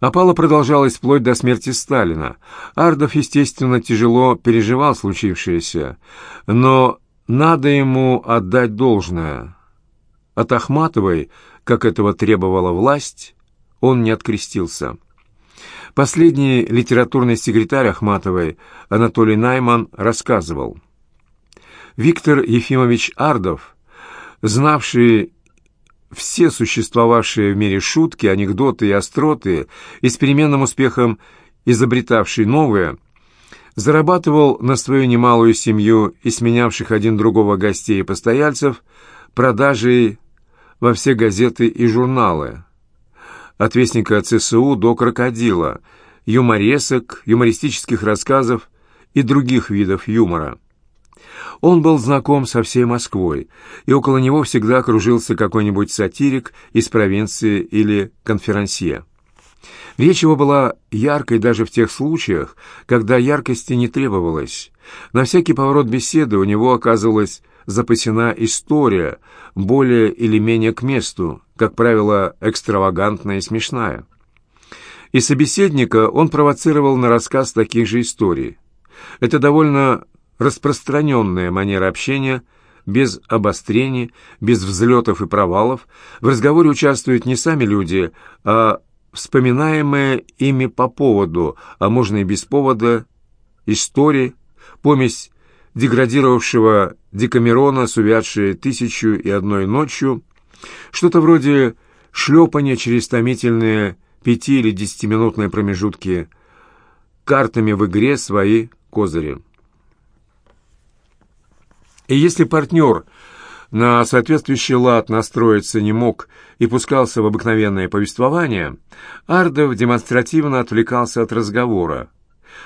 Опала продолжалась вплоть до смерти Сталина. Ардов, естественно, тяжело переживал случившееся, но надо ему отдать должное. От Ахматовой, как этого требовала власть, он не открестился. Последний литературный секретарь Ахматовой, Анатолий Найман, рассказывал. Виктор Ефимович Ардов, знавший все существовавшие в мире шутки, анекдоты и остроты и с переменным успехом изобретавший новые, зарабатывал на свою немалую семью и сменявших один другого гостей и постояльцев продажей во все газеты и журналы. От вестника ЦСУ до крокодила, юморесок, юмористических рассказов и других видов юмора. Он был знаком со всей Москвой, и около него всегда кружился какой-нибудь сатирик из провинции или конферансье. Речь его была яркой даже в тех случаях, когда яркости не требовалось. На всякий поворот беседы у него оказывалась запасена история, более или менее к месту, как правило, экстравагантная и смешная. И собеседника он провоцировал на рассказ таких же историй. Это довольно распространенная манера общения, без обострений, без взлетов и провалов. В разговоре участвуют не сами люди, а вспоминаемые ими по поводу, а можно и без повода, истории, помесь деградировавшего Декамерона с увядшей «Тысячу и одной ночью», что-то вроде шлепания через томительные пяти- или десятиминутные промежутки картами в игре свои козыри. И если партнер на соответствующий лад настроиться не мог и пускался в обыкновенное повествование, Ардов демонстративно отвлекался от разговора.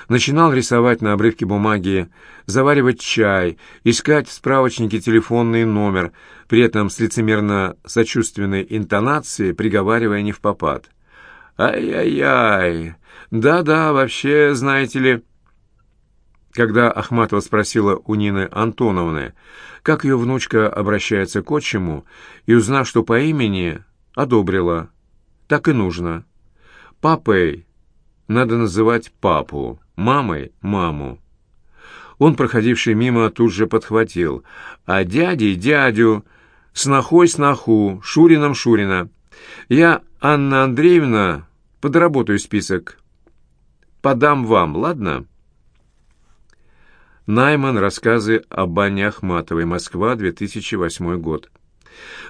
Начинал рисовать на обрывке бумаги, заваривать чай, искать в справочнике телефонный номер, при этом с лицемерно-сочувственной интонацией приговаривая не в попад. «Ай-яй-яй! Да-да, вообще, знаете ли...» Когда Ахматова спросила у Нины Антоновны, как ее внучка обращается к отчиму, и, узнав, что по имени, одобрила. Так и нужно. Папой надо называть папу, мамой — маму. Он, проходивший мимо, тут же подхватил. А дядей — дядю, снохой — сноху, Шурином — Шурина. Я, Анна Андреевна, подработаю список. Подам вам, ладно?» Найман. Рассказы об Анне Ахматовой. Москва, 2008 год.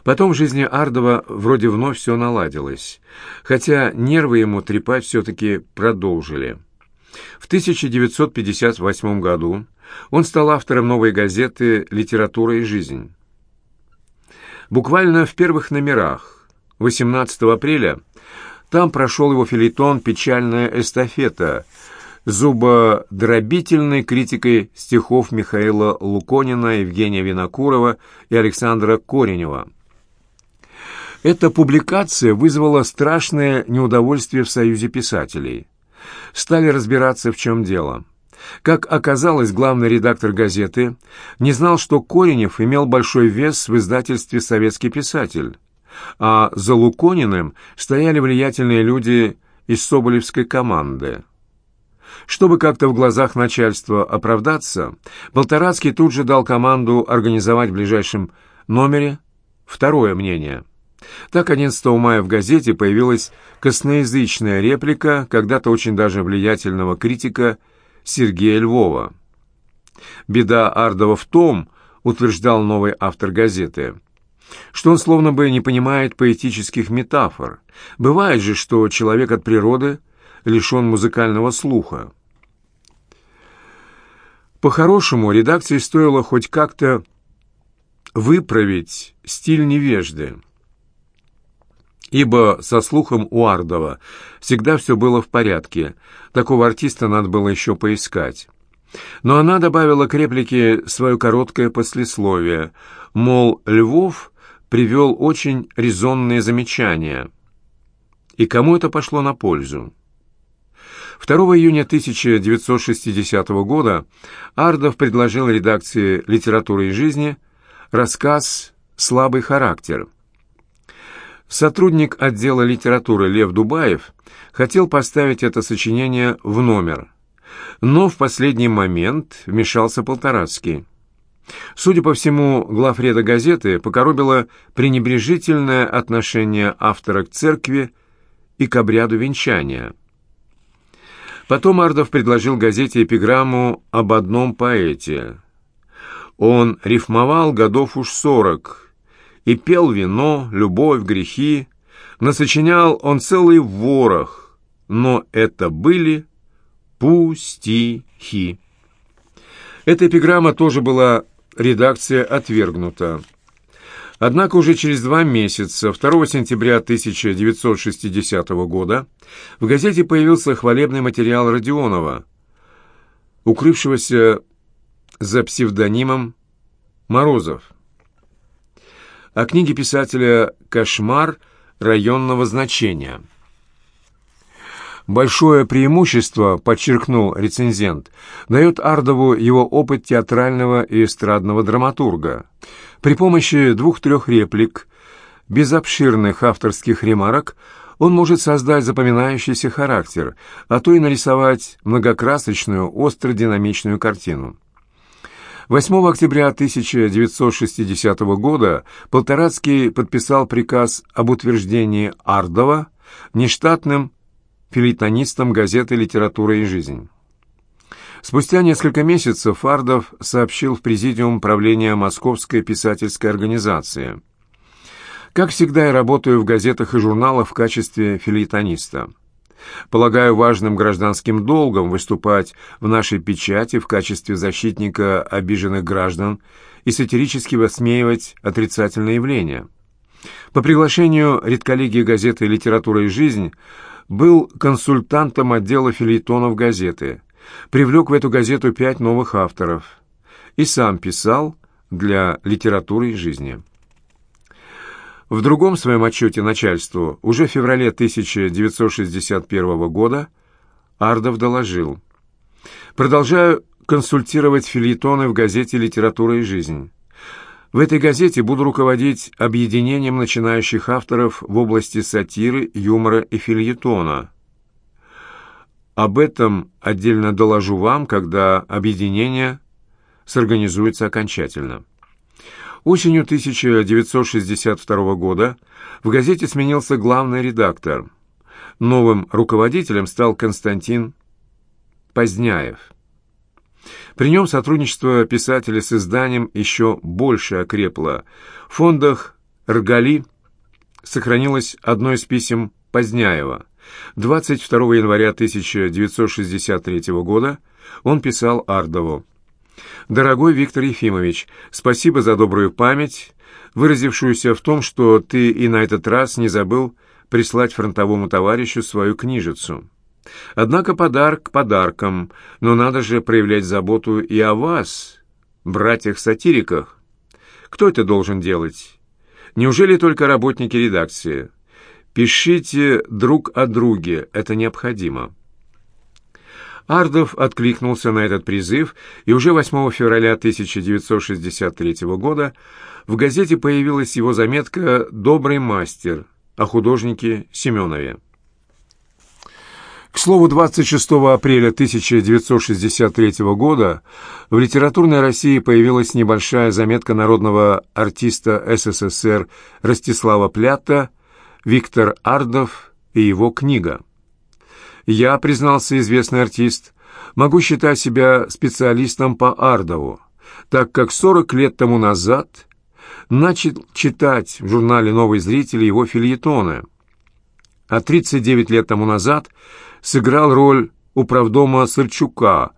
Потом в жизни Ардова вроде вновь все наладилось, хотя нервы ему трепать все-таки продолжили. В 1958 году он стал автором новой газеты «Литература и жизнь». Буквально в первых номерах, 18 апреля, там прошел его филитон «Печальная эстафета», зубодробительной критикой стихов Михаила Луконина, Евгения Винокурова и Александра Коренева. Эта публикация вызвала страшное неудовольствие в Союзе писателей. Стали разбираться, в чем дело. Как оказалось, главный редактор газеты не знал, что Коренев имел большой вес в издательстве «Советский писатель», а за Лукониным стояли влиятельные люди из Соболевской команды. Чтобы как-то в глазах начальства оправдаться, Болтарацкий тут же дал команду организовать в ближайшем номере второе мнение. Так 11 мая в газете появилась косноязычная реплика когда-то очень даже влиятельного критика Сергея Львова. «Беда Ардова в том, — утверждал новый автор газеты, — что он словно бы не понимает поэтических метафор. Бывает же, что человек от природы — лишен музыкального слуха. По-хорошему, редакции стоило хоть как-то выправить стиль невежды, ибо со слухом у Ардова всегда все было в порядке, такого артиста надо было еще поискать. Но она добавила к реплике свое короткое послесловие, мол, Львов привел очень резонные замечания. И кому это пошло на пользу? 2 июня 1960 года Ардов предложил редакции «Литературы и жизни» рассказ «Слабый характер». Сотрудник отдела литературы Лев Дубаев хотел поставить это сочинение в номер, но в последний момент вмешался Полторацкий. Судя по всему, главреда газеты покоробило пренебрежительное отношение автора к церкви и к обряду венчания. Потом Ардов предложил газете эпиграмму об одном поэте. Он рифмовал годов уж сорок и пел вино, любовь, грехи. Насочинял он целый ворох, но это были пустихи. Эта эпиграмма тоже была редакция отвергнута. Однако уже через два месяца, 2 сентября 1960 года, в газете появился хвалебный материал Родионова, укрывшегося за псевдонимом Морозов о книге писателя «Кошмар районного значения». Большое преимущество, подчеркнул рецензент, дает Ардову его опыт театрального и эстрадного драматурга. При помощи двух-трех реплик, без обширных авторских ремарок, он может создать запоминающийся характер, а то и нарисовать многокрасочную, остро-динамичную картину. 8 октября 1960 года Полторацкий подписал приказ об утверждении Ардова нештатным филитонистом газеты «Литература и жизнь». Спустя несколько месяцев Ардов сообщил в президиум правления Московской писательской организации. «Как всегда, я работаю в газетах и журналах в качестве филитониста». Полагаю важным гражданским долгом выступать в нашей печати в качестве защитника обиженных граждан и сатирически высмеивать отрицательные явления. По приглашению редколлегии газеты «Литература и жизнь» был консультантом отдела филитонов газеты, привлек в эту газету пять новых авторов и сам писал для «Литературы и жизни». В другом своем отчете начальству уже в феврале 1961 года Ардов доложил. «Продолжаю консультировать филитоны в газете «Литература и жизнь». В этой газете буду руководить объединением начинающих авторов в области сатиры, юмора и фильетона. Об этом отдельно доложу вам, когда объединение сорганизуется окончательно. Осенью 1962 года в газете сменился главный редактор. Новым руководителем стал Константин Поздняев. При нем сотрудничество писателя с изданием еще больше окрепло. В фондах «Ргали» сохранилось одно из писем Поздняева. 22 января 1963 года он писал Ардову. «Дорогой Виктор Ефимович, спасибо за добрую память, выразившуюся в том, что ты и на этот раз не забыл прислать фронтовому товарищу свою книжицу. Однако подарок подарком, но надо же проявлять заботу и о вас, братьях-сатириках. Кто это должен делать? Неужели только работники редакции? Пишите друг о друге, это необходимо». Ардов откликнулся на этот призыв, и уже 8 февраля 1963 года в газете появилась его заметка «Добрый мастер» о художнике Семенове. К слову, 26 апреля 1963 года в литературной России появилась небольшая заметка народного артиста СССР Ростислава Плята «Виктор Ардов и его книга». Я, признался известный артист, могу считать себя специалистом по Ардову, так как 40 лет тому назад начал читать в журнале «Новый зритель» его фильетоны, а 39 лет тому назад сыграл роль управдома Сырчука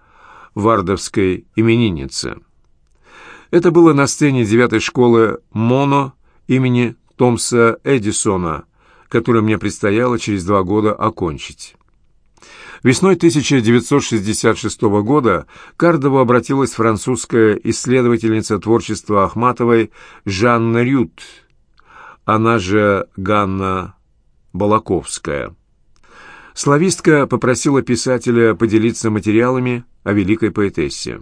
в Ардовской имениннице. Это было на сцене девятой школы «Моно» имени Томса Эдисона, которую мне предстояло через два года окончить. Весной 1966 года к Ардову обратилась французская исследовательница творчества Ахматовой Жанна Рют, она же Ганна Балаковская. Славистка попросила писателя поделиться материалами о великой поэтессе.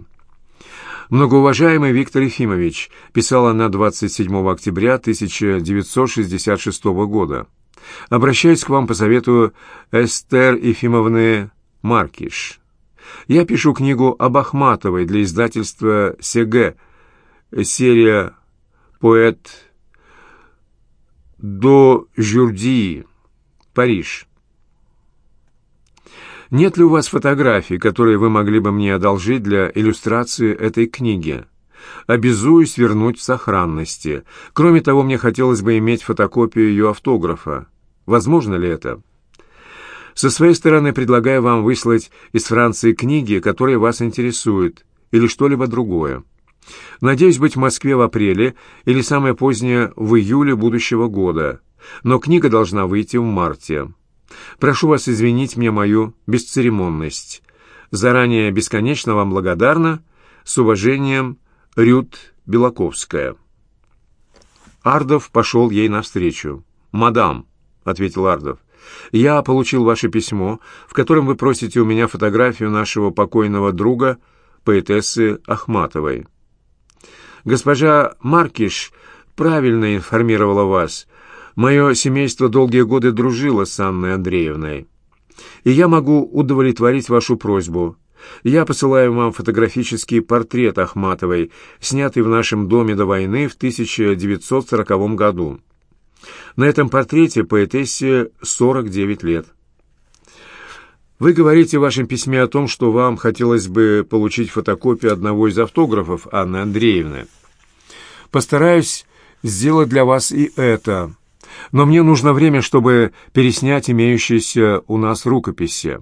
Многоуважаемый Виктор Ефимович, писала она 27 октября 1966 года, обращаюсь к вам по совету Эстер Ефимовны Маркиш. Я пишу книгу об Ахматовой для издательства СЕГ, серия «Поэт до Жюрдии», Париж. Нет ли у вас фотографий, которые вы могли бы мне одолжить для иллюстрации этой книги? Обязуюсь вернуть в сохранности. Кроме того, мне хотелось бы иметь фотокопию ее автографа. Возможно ли это? Со своей стороны предлагаю вам выслать из Франции книги, которые вас интересуют, или что-либо другое. Надеюсь быть в Москве в апреле или самое позднее в июле будущего года, но книга должна выйти в марте. Прошу вас извинить мне мою бесцеремонность. Заранее бесконечно вам благодарна. С уважением, Рют Белаковская. Ардов пошел ей навстречу. «Мадам», — ответил Ардов, — «я получил ваше письмо, в котором вы просите у меня фотографию нашего покойного друга, поэтессы Ахматовой. Госпожа Маркиш правильно информировала вас, Мое семейство долгие годы дружило с Анной Андреевной. И я могу удовлетворить вашу просьбу. Я посылаю вам фотографический портрет Ахматовой, снятый в нашем доме до войны в 1940 году. На этом портрете поэтессе 49 лет. Вы говорите в вашем письме о том, что вам хотелось бы получить фотокопию одного из автографов Анны Андреевны. Постараюсь сделать для вас и это но мне нужно время, чтобы переснять имеющиеся у нас рукописи.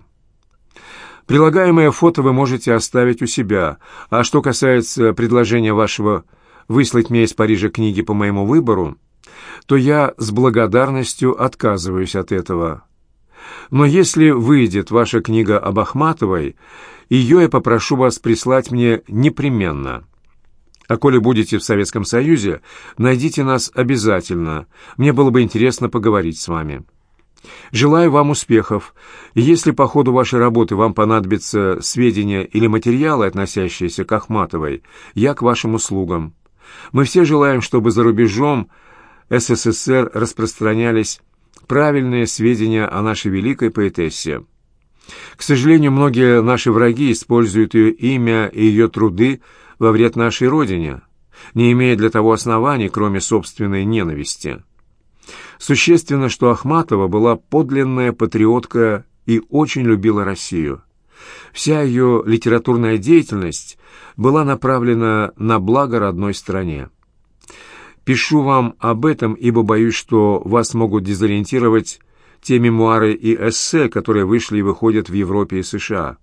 Прилагаемое фото вы можете оставить у себя, а что касается предложения вашего выслать мне из Парижа книги по моему выбору, то я с благодарностью отказываюсь от этого. Но если выйдет ваша книга об Ахматовой, ее я попрошу вас прислать мне непременно». А коли будете в Советском Союзе, найдите нас обязательно. Мне было бы интересно поговорить с вами. Желаю вам успехов. если по ходу вашей работы вам понадобятся сведения или материалы, относящиеся к Ахматовой, я к вашим услугам. Мы все желаем, чтобы за рубежом СССР распространялись правильные сведения о нашей великой поэтессе. К сожалению, многие наши враги используют ее имя и ее труды во вред нашей Родине, не имея для того оснований, кроме собственной ненависти. Существенно, что Ахматова была подлинная патриотка и очень любила Россию. Вся ее литературная деятельность была направлена на благо родной стране. Пишу вам об этом, ибо боюсь, что вас могут дезориентировать те мемуары и эссе, которые вышли и выходят в Европе и США.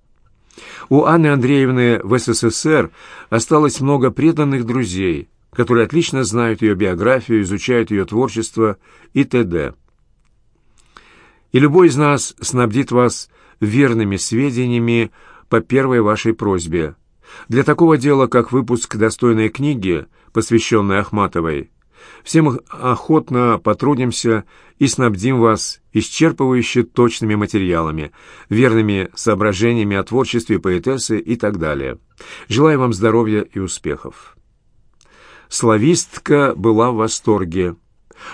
У Анны Андреевны в СССР осталось много преданных друзей, которые отлично знают ее биографию, изучают ее творчество и т.д. И любой из нас снабдит вас верными сведениями по первой вашей просьбе. Для такого дела, как выпуск достойной книги, посвященной Ахматовой, всем охотно потрудимся и снабдим вас исчерпывающе точными материалами, верными соображениями о творчестве поэтессы и так далее. Желаю вам здоровья и успехов. Славистка была в восторге.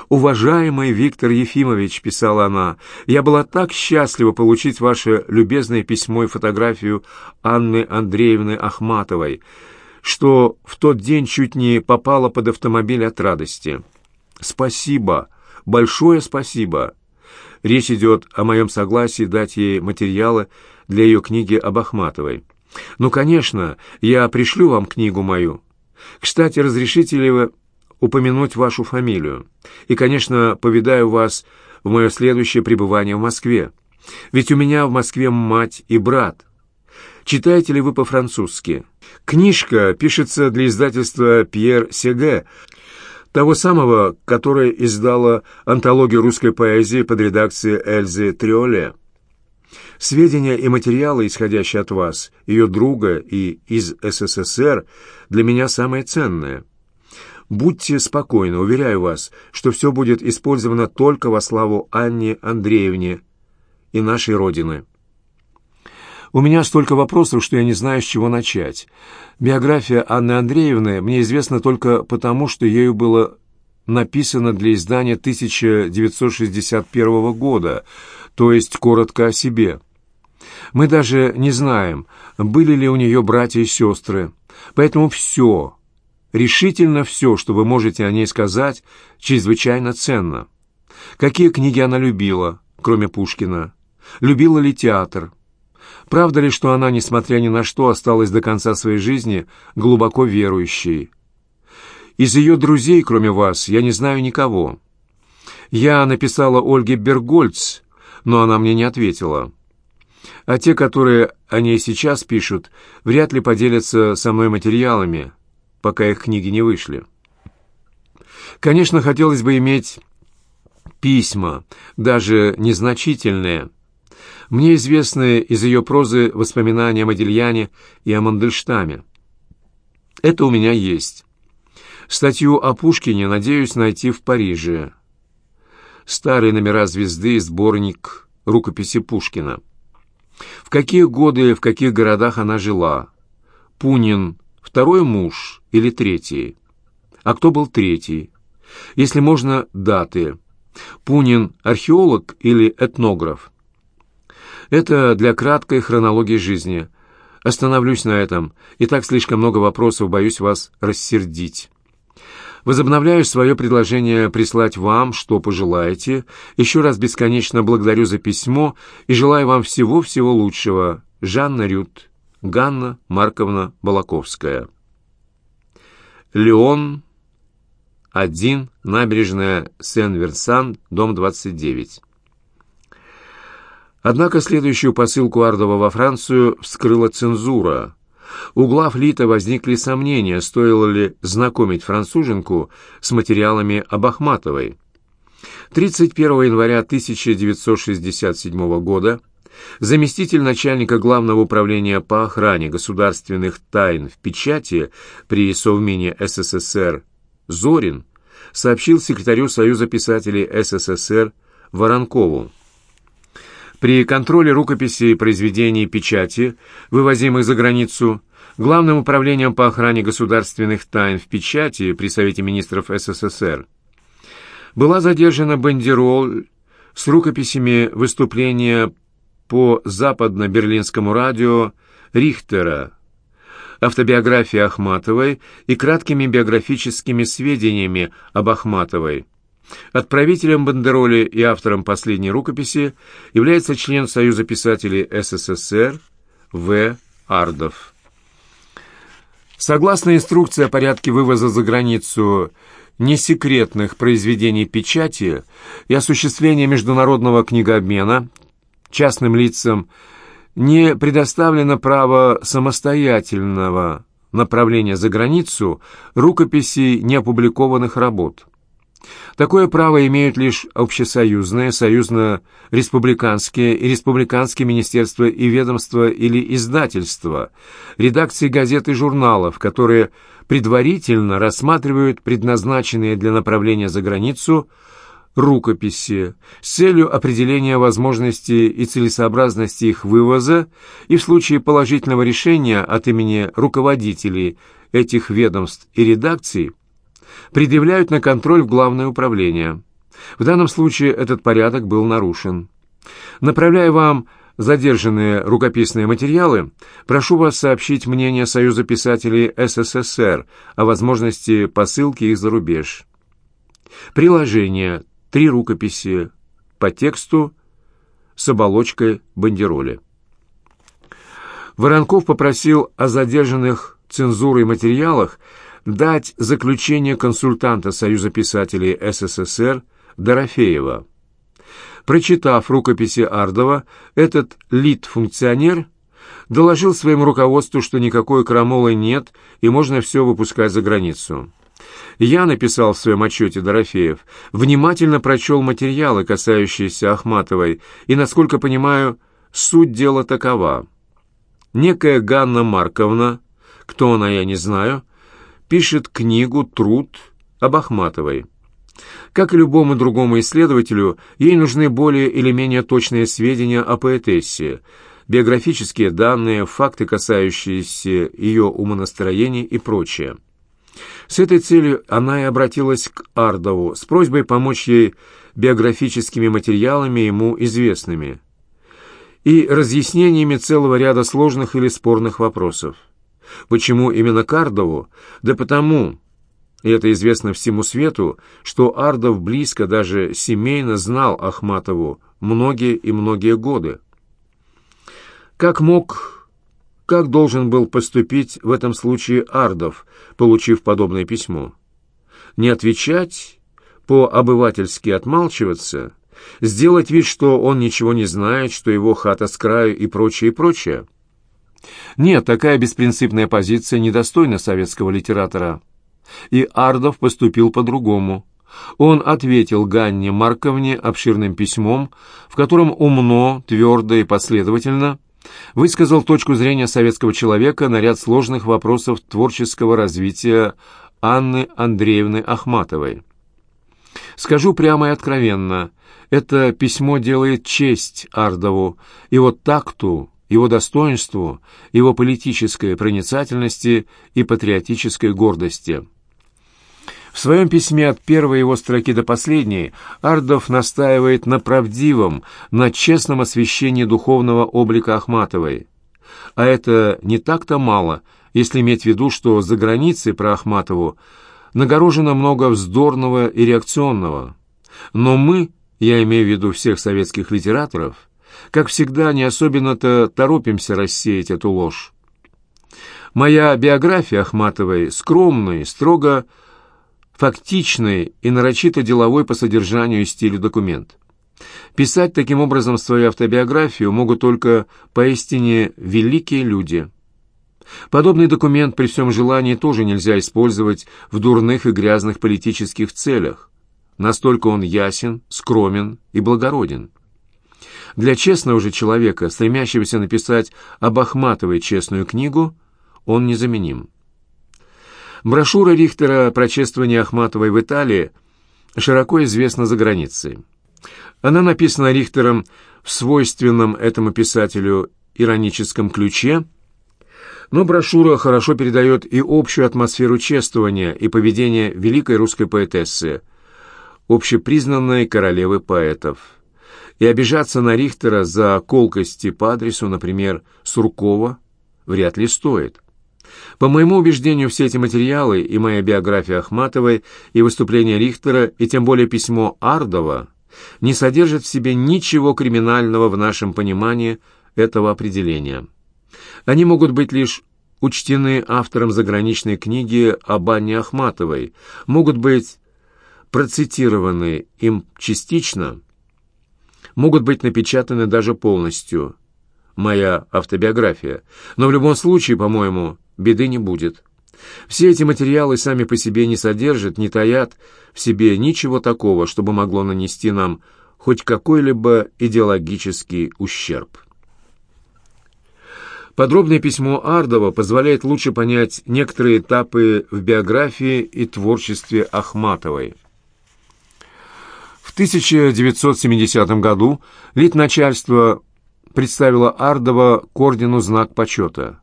«Уважаемый Виктор Ефимович», — писала она, — «я была так счастлива получить ваше любезное письмо и фотографию Анны Андреевны Ахматовой, что в тот день чуть не попала под автомобиль от радости. Спасибо, большое спасибо. Речь идет о моем согласии дать ей материалы для ее книги об Ахматовой. Ну, конечно, я пришлю вам книгу мою. Кстати, разрешите ли вы упомянуть вашу фамилию? И, конечно, повидаю вас в мое следующее пребывание в Москве. Ведь у меня в Москве мать и брат. Читаете ли вы по-французски? Книжка пишется для издательства «Пьер Сеге», того самого, которое издало антологию русской поэзии под редакцией Эльзы Триоле. Сведения и материалы, исходящие от вас, ее друга и из СССР, для меня самые ценные. Будьте спокойны, уверяю вас, что все будет использовано только во славу Анне Андреевне и нашей Родины. У меня столько вопросов, что я не знаю, с чего начать. Биография Анны Андреевны мне известна только потому, что ею было написано для издания 1961 года, то есть коротко о себе. Мы даже не знаем, были ли у нее братья и сестры, поэтому все, решительно все, что вы можете о ней сказать, чрезвычайно ценно. Какие книги она любила, кроме Пушкина? Любила ли театр? Правда ли, что она, несмотря ни на что, осталась до конца своей жизни глубоко верующей? Из ее друзей, кроме вас, я не знаю никого. Я написала Ольге Бергольц, но она мне не ответила. А те, которые о ней сейчас пишут, вряд ли поделятся со мной материалами, пока их книги не вышли. Конечно, хотелось бы иметь письма, даже незначительные, мне известны из ее прозы воспоминания о Модельяне и о Мандельштаме. Это у меня есть. Статью о Пушкине надеюсь найти в Париже. Старые номера «Звезды» и сборник рукописи Пушкина. В какие годы, в каких городах она жила? Пунин – второй муж или третий? А кто был третий? Если можно, даты. Пунин – археолог или этнограф? Это для краткой хронологии жизни. Остановлюсь на этом. И так слишком много вопросов, боюсь вас рассердить. Возобновляю свое предложение прислать вам, что пожелаете. Еще раз бесконечно благодарю за письмо и желаю вам всего-всего лучшего. Жанна Рют, Ганна Марковна Балаковская. Леон, 1, набережная Сен-Версан, дом 29. Однако следующую посылку Ардова во Францию вскрыла цензура. У глав Лита возникли сомнения, стоило ли знакомить француженку с материалами об Ахматовой. 31 января 1967 года заместитель начальника Главного управления по охране государственных тайн в печати при Совмине СССР Зорин сообщил секретарю Союза писателей СССР Воронкову. При контроле рукописей произведений печати, вывозимых за границу, Главным управлением по охране государственных тайн в печати при Совете министров СССР была задержана бандероль с рукописями выступления по западно-берлинскому радио Рихтера, автобиографии Ахматовой и краткими биографическими сведениями об Ахматовой – Отправителем бандероли и автором последней рукописи является член Союза писателей СССР В. Ардов. Согласно инструкции о порядке вывоза за границу несекретных произведений печати и осуществления международного книгообмена, частным лицам не предоставлено право самостоятельного направления за границу рукописей неопубликованных работ. Такое право имеют лишь общесоюзные, союзно-республиканские и республиканские министерства и ведомства или издательства, редакции газет и журналов, которые предварительно рассматривают предназначенные для направления за границу рукописи с целью определения возможности и целесообразности их вывоза и в случае положительного решения от имени руководителей этих ведомств и редакций – предъявляют на контроль в Главное управление. В данном случае этот порядок был нарушен. Направляя вам задержанные рукописные материалы, прошу вас сообщить мнение Союза писателей СССР о возможности посылки их за рубеж. Приложение. Три рукописи по тексту с оболочкой бандероли. Воронков попросил о задержанных цензурой материалах дать заключение консультанта Союза писателей СССР Дорофеева. Прочитав рукописи Ардова, этот лид-функционер доложил своему руководству, что никакой крамолы нет и можно все выпускать за границу. Я написал в своем отчете Дорофеев, внимательно прочел материалы, касающиеся Ахматовой, и, насколько понимаю, суть дела такова. Некая Ганна Марковна, кто она, я не знаю, пишет книгу «Труд» об Ахматовой. Как и любому другому исследователю, ей нужны более или менее точные сведения о поэтессе. биографические данные, факты, касающиеся ее умонастроений и прочее. С этой целью она и обратилась к Ардову с просьбой помочь ей биографическими материалами ему известными и разъяснениями целого ряда сложных или спорных вопросов. Почему именно к Ардову? Да потому, и это известно всему свету, что Ардов близко, даже семейно знал Ахматову многие и многие годы. Как мог, как должен был поступить в этом случае Ардов, получив подобное письмо? Не отвечать, по-обывательски отмалчиваться, сделать вид, что он ничего не знает, что его хата с краю и прочее, и прочее? Нет, такая беспринципная позиция недостойна советского литератора. И Ардов поступил по-другому. Он ответил Ганне Марковне обширным письмом, в котором умно, твердо и последовательно высказал точку зрения советского человека на ряд сложных вопросов творческого развития Анны Андреевны Ахматовой. Скажу прямо и откровенно, это письмо делает честь Ардову, его такту, его достоинству, его политической проницательности и патриотической гордости. В своем письме от первой его строки до последней Ардов настаивает на правдивом, на честном освещении духовного облика Ахматовой. А это не так-то мало, если иметь в виду, что за границей про Ахматову нагорожено много вздорного и реакционного. Но мы, я имею в виду всех советских литераторов, как всегда, не особенно-то торопимся рассеять эту ложь. Моя биография Ахматовой скромный, строго фактичный и нарочито деловой по содержанию и стилю документ. Писать таким образом свою автобиографию могут только поистине великие люди. Подобный документ при всем желании тоже нельзя использовать в дурных и грязных политических целях. Настолько он ясен, скромен и благороден. Для честного же человека, стремящегося написать об Ахматовой честную книгу, он незаменим. Брошюра Рихтера про чествование Ахматовой в Италии широко известна за границей. Она написана Рихтером в свойственном этому писателю ироническом ключе, но брошюра хорошо передает и общую атмосферу чествования и поведения великой русской поэтессы, общепризнанной королевы поэтов и обижаться на Рихтера за колкости по адресу, например, Суркова, вряд ли стоит. По моему убеждению, все эти материалы, и моя биография Ахматовой, и выступление Рихтера, и тем более письмо Ардова, не содержат в себе ничего криминального в нашем понимании этого определения. Они могут быть лишь учтены автором заграничной книги об Анне Ахматовой, могут быть процитированы им частично – могут быть напечатаны даже полностью. Моя автобиография. Но в любом случае, по-моему, беды не будет. Все эти материалы сами по себе не содержат, не таят в себе ничего такого, чтобы могло нанести нам хоть какой-либо идеологический ущерб. Подробное письмо Ардова позволяет лучше понять некоторые этапы в биографии и творчестве Ахматовой. В 1970 году литначальство представило Ардова к ордену «Знак почета».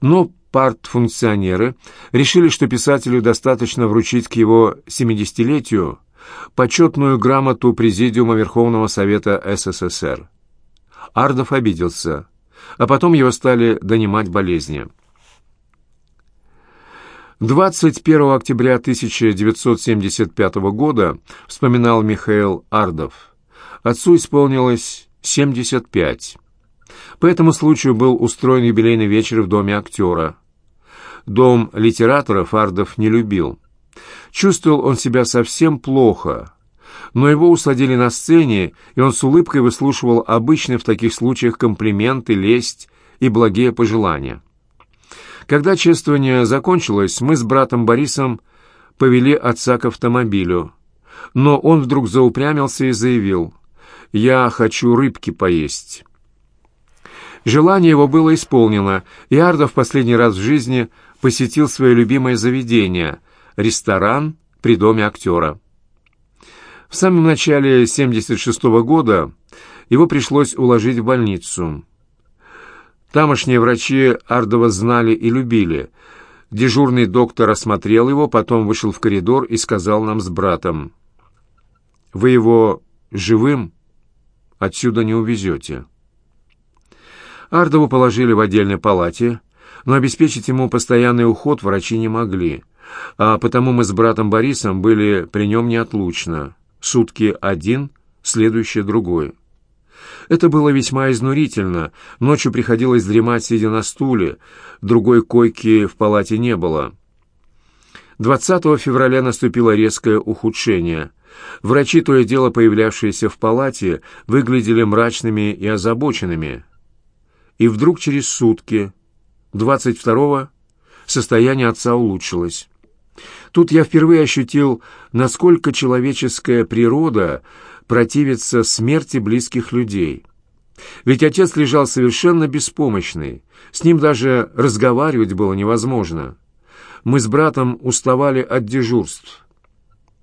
Но партфункционеры решили, что писателю достаточно вручить к его 70-летию почетную грамоту Президиума Верховного Совета СССР. Ардов обиделся, а потом его стали донимать болезни. 21 октября 1975 года, вспоминал Михаил Ардов, отцу исполнилось 75. По этому случаю был устроен юбилейный вечер в доме актера. Дом литераторов Ардов не любил. Чувствовал он себя совсем плохо, но его усадили на сцене, и он с улыбкой выслушивал обычные в таких случаях комплименты, лесть и благие пожелания. Когда чествование закончилось, мы с братом Борисом повели отца к автомобилю. Но он вдруг заупрямился и заявил, «Я хочу рыбки поесть». Желание его было исполнено, и Ардо в последний раз в жизни посетил свое любимое заведение – ресторан при доме актера. В самом начале 1976 года его пришлось уложить в больницу. Тамошние врачи Ардова знали и любили. Дежурный доктор осмотрел его, потом вышел в коридор и сказал нам с братом, «Вы его живым отсюда не увезете». Ардову положили в отдельной палате, но обеспечить ему постоянный уход врачи не могли, а потому мы с братом Борисом были при нем неотлучно. Сутки один, следующий другой. Это было весьма изнурительно. Ночью приходилось дремать, сидя на стуле. Другой койки в палате не было. 20 февраля наступило резкое ухудшение. Врачи, то и дело появлявшиеся в палате, выглядели мрачными и озабоченными. И вдруг через сутки, 22-го, состояние отца улучшилось. Тут я впервые ощутил, насколько человеческая природа противится смерти близких людей. Ведь отец лежал совершенно беспомощный, с ним даже разговаривать было невозможно. Мы с братом уставали от дежурств.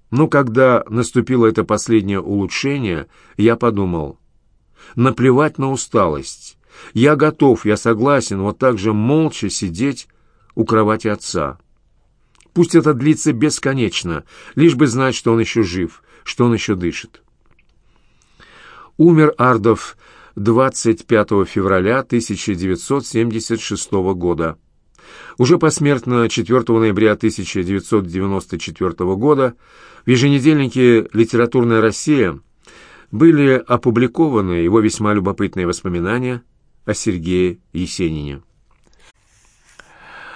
Но когда наступило это последнее улучшение, я подумал, наплевать на усталость. Я готов, я согласен вот так же молча сидеть у кровати отца. Пусть это длится бесконечно, лишь бы знать, что он еще жив, что он еще дышит. Умер Ардов 25 февраля 1976 года. Уже посмертно 4 ноября 1994 года в еженедельнике «Литературная Россия» были опубликованы его весьма любопытные воспоминания о Сергее Есенине.